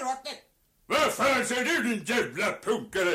i vattnet. Vad fan säger du din jävla punkare?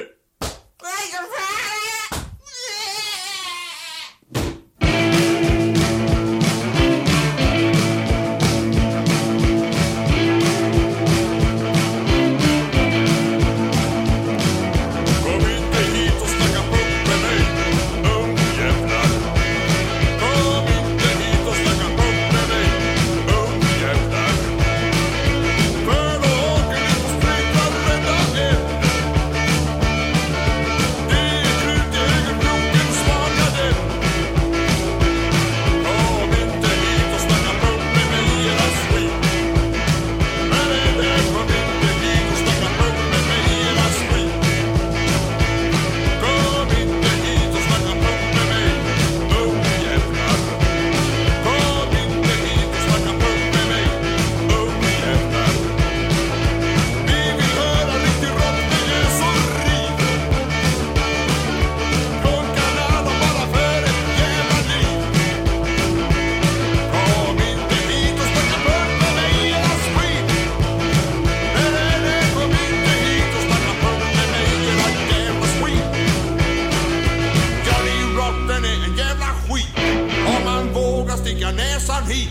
näsan hit.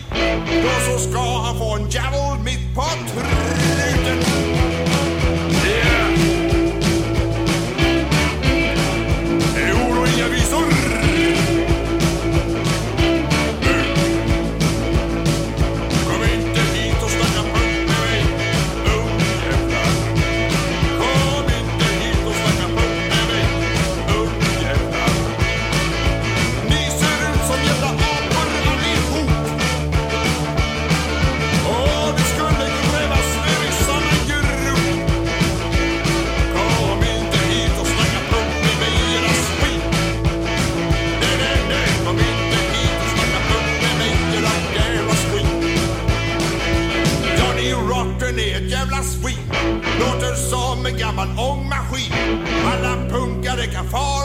Då så ska han få en javel mitt på truten. ett jävla svin. Låter som en gammal ångmaskin. Alla punkare kan fara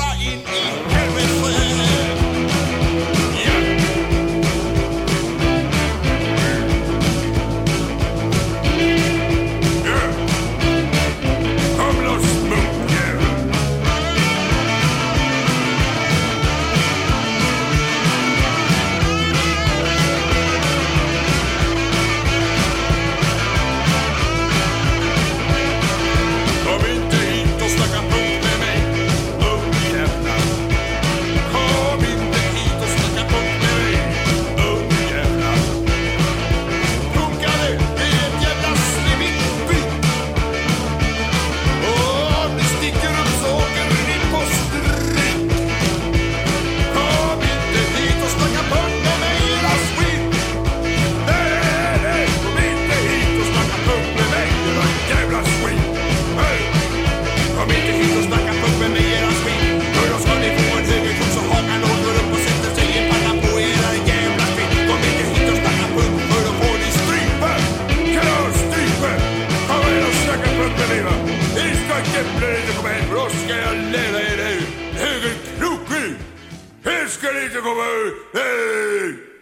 skellige på mig. Hey!